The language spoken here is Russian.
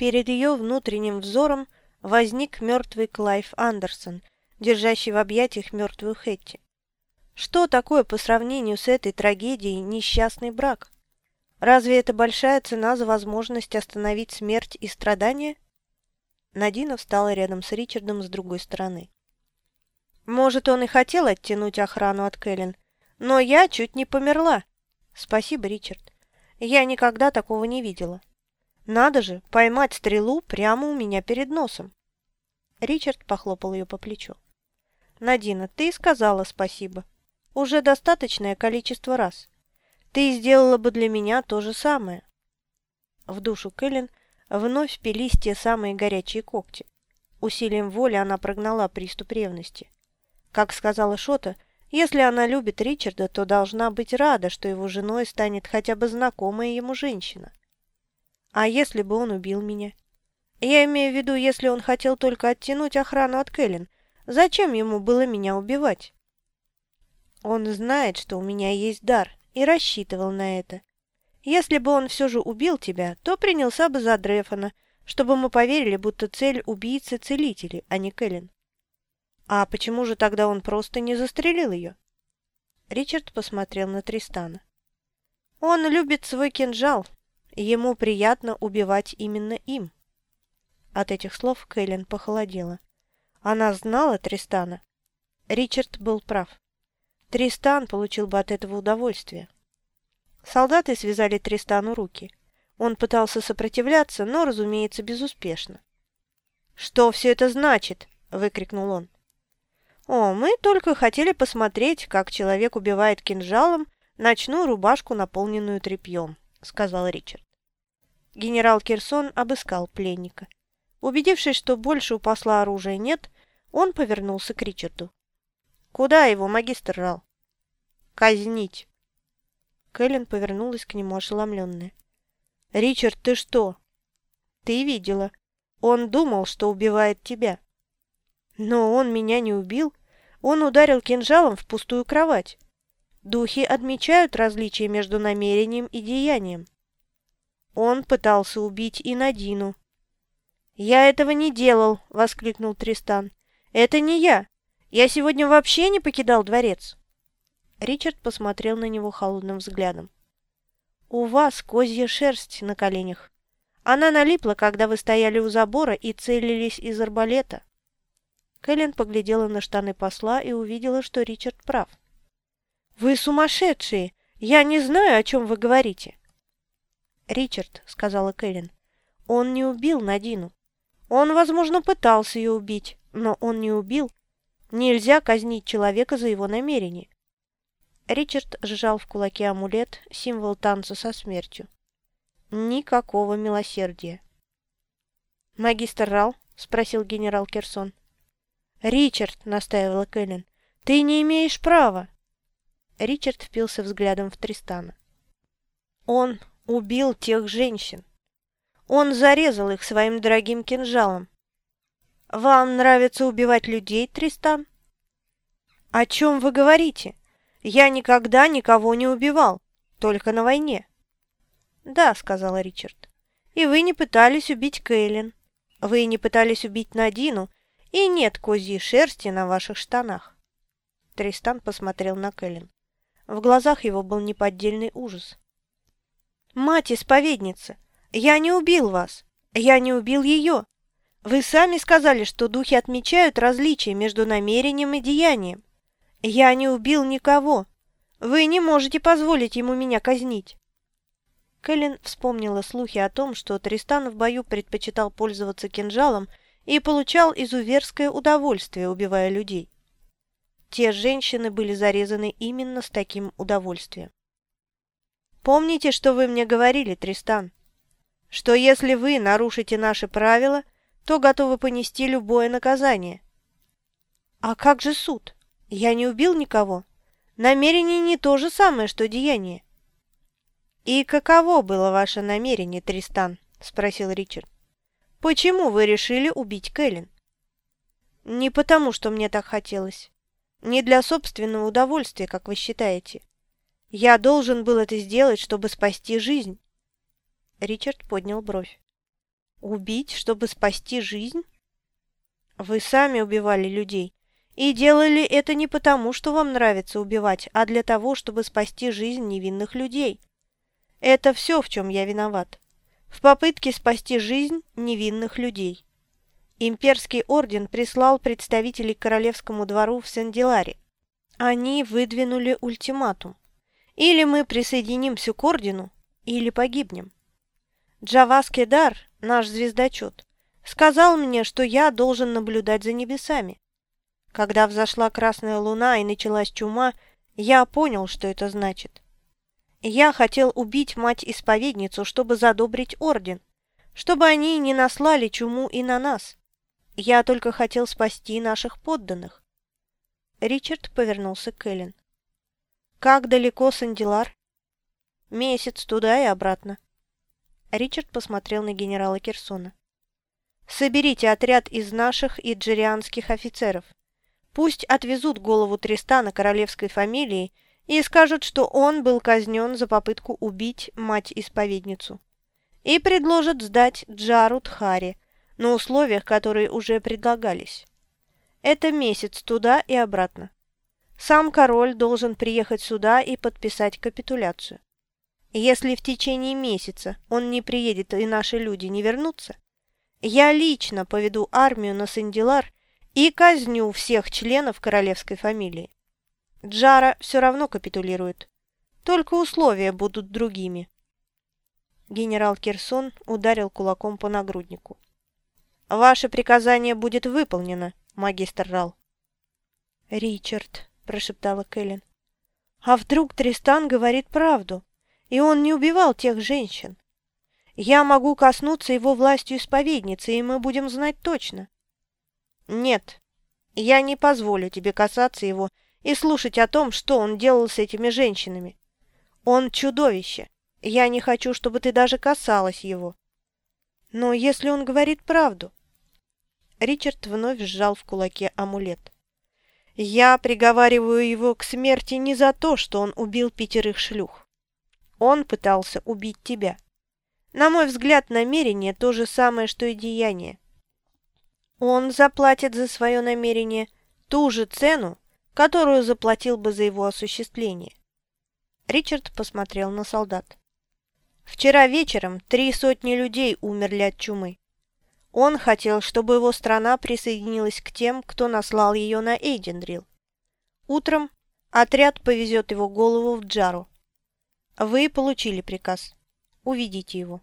Перед ее внутренним взором возник мертвый Клайв Андерсон, держащий в объятиях мертвую Хетти. Что такое по сравнению с этой трагедией несчастный брак? Разве это большая цена за возможность остановить смерть и страдания? Надина встала рядом с Ричардом с другой стороны. Может, он и хотел оттянуть охрану от Кэлен, но я чуть не померла. Спасибо, Ричард. Я никогда такого не видела. Надо же, поймать стрелу прямо у меня перед носом. Ричард похлопал ее по плечу. «Надина, ты сказала спасибо. Уже достаточное количество раз. Ты сделала бы для меня то же самое». В душу Кэлен вновь впились те самые горячие когти. Усилием воли она прогнала приступ ревности. Как сказала Шота, если она любит Ричарда, то должна быть рада, что его женой станет хотя бы знакомая ему женщина. А если бы он убил меня? Я имею в виду, если он хотел только оттянуть охрану от Кэлен, зачем ему было меня убивать? Он знает, что у меня есть дар, и рассчитывал на это. Если бы он все же убил тебя, то принялся бы за Дрефона, чтобы мы поверили, будто цель убийцы – целители, а не Кэлен. А почему же тогда он просто не застрелил ее? Ричард посмотрел на Тристана. Он любит свой кинжал. Ему приятно убивать именно им. От этих слов Кэлен похолодела. Она знала Тристана. Ричард был прав. Тристан получил бы от этого удовольствие. Солдаты связали Тристану руки. Он пытался сопротивляться, но, разумеется, безуспешно. «Что все это значит?» – выкрикнул он. «О, мы только хотели посмотреть, как человек убивает кинжалом ночную рубашку, наполненную тряпьем», – сказал Ричард. Генерал Кирсон обыскал пленника. Убедившись, что больше у посла оружия нет, он повернулся к Ричарду. «Куда его, магистр Рал?» «Казнить!» Кэлен повернулась к нему ошеломленная. «Ричард, ты что?» «Ты видела. Он думал, что убивает тебя». «Но он меня не убил. Он ударил кинжалом в пустую кровать. Духи отмечают различия между намерением и деянием. Он пытался убить и Надину. «Я этого не делал!» — воскликнул Тристан. «Это не я! Я сегодня вообще не покидал дворец!» Ричард посмотрел на него холодным взглядом. «У вас козья шерсть на коленях. Она налипла, когда вы стояли у забора и целились из арбалета. Кэлен поглядела на штаны посла и увидела, что Ричард прав. «Вы сумасшедшие! Я не знаю, о чем вы говорите!» «Ричард», — сказала Кэлен, — «он не убил Надину. Он, возможно, пытался ее убить, но он не убил. Нельзя казнить человека за его намерение». Ричард сжал в кулаке амулет, символ танца со смертью. Никакого милосердия. «Магистр Рал?» — спросил генерал Керсон. «Ричард», — настаивала Кэлен, — «ты не имеешь права». Ричард впился взглядом в Тристана. «Он убил тех женщин. Он зарезал их своим дорогим кинжалом. Вам нравится убивать людей, Тристан?» «О чем вы говорите? Я никогда никого не убивал, только на войне». «Да», — сказал Ричард, — «и вы не пытались убить Кэлен. Вы не пытались убить Надину, и нет козьей шерсти на ваших штанах. Тристан посмотрел на Кэлен. В глазах его был неподдельный ужас. «Мать-исповедница, я не убил вас. Я не убил ее. Вы сами сказали, что духи отмечают различия между намерением и деянием. Я не убил никого. Вы не можете позволить ему меня казнить». Кэлен вспомнила слухи о том, что Тристан в бою предпочитал пользоваться кинжалом и получал изуверское удовольствие, убивая людей. Те женщины были зарезаны именно с таким удовольствием. «Помните, что вы мне говорили, Тристан? Что если вы нарушите наши правила, то готовы понести любое наказание». «А как же суд? Я не убил никого. Намерение не то же самое, что деяние». «И каково было ваше намерение, Тристан?» – спросил Ричард. Почему вы решили убить Кэлен? Не потому, что мне так хотелось. Не для собственного удовольствия, как вы считаете. Я должен был это сделать, чтобы спасти жизнь. Ричард поднял бровь. Убить, чтобы спасти жизнь? Вы сами убивали людей. И делали это не потому, что вам нравится убивать, а для того, чтобы спасти жизнь невинных людей. Это все, в чем я виноват. В попытке спасти жизнь невинных людей. Имперский орден прислал представителей королевскому двору в Сен-Диларе. Они выдвинули ультиматум. Или мы присоединимся к ордену, или погибнем. Джавас Кедар, наш звездочет, сказал мне, что я должен наблюдать за небесами. Когда взошла красная луна и началась чума, я понял, что это значит. Я хотел убить мать-исповедницу, чтобы задобрить орден, чтобы они не наслали чуму и на нас. Я только хотел спасти наших подданных. Ричард повернулся к Эллен. «Как далеко Сандилар?» «Месяц туда и обратно». Ричард посмотрел на генерала Кирсона. «Соберите отряд из наших и джерианских офицеров. Пусть отвезут голову Тристана королевской фамилии и скажут, что он был казнен за попытку убить мать-исповедницу. И предложат сдать Джару Тхари на условиях, которые уже предлагались. Это месяц туда и обратно. Сам король должен приехать сюда и подписать капитуляцию. Если в течение месяца он не приедет и наши люди не вернутся, я лично поведу армию на Сандилар и казню всех членов королевской фамилии. Джара все равно капитулирует, только условия будут другими. Генерал Кирсон ударил кулаком по нагруднику. «Ваше приказание будет выполнено, магистр Рал». «Ричард», – прошептала Кэлен, – «а вдруг Тристан говорит правду, и он не убивал тех женщин? Я могу коснуться его властью исповедницы, и мы будем знать точно». «Нет, я не позволю тебе касаться его и слушать о том, что он делал с этими женщинами. Он чудовище. Я не хочу, чтобы ты даже касалась его». «Но если он говорит правду?» Ричард вновь сжал в кулаке амулет. «Я приговариваю его к смерти не за то, что он убил пятерых шлюх. Он пытался убить тебя. На мой взгляд, намерение то же самое, что и деяние. Он заплатит за свое намерение ту же цену, которую заплатил бы за его осуществление. Ричард посмотрел на солдат. Вчера вечером три сотни людей умерли от чумы. Он хотел, чтобы его страна присоединилась к тем, кто наслал ее на Эйдендрил. Утром отряд повезет его голову в Джару. Вы получили приказ. Уведите его.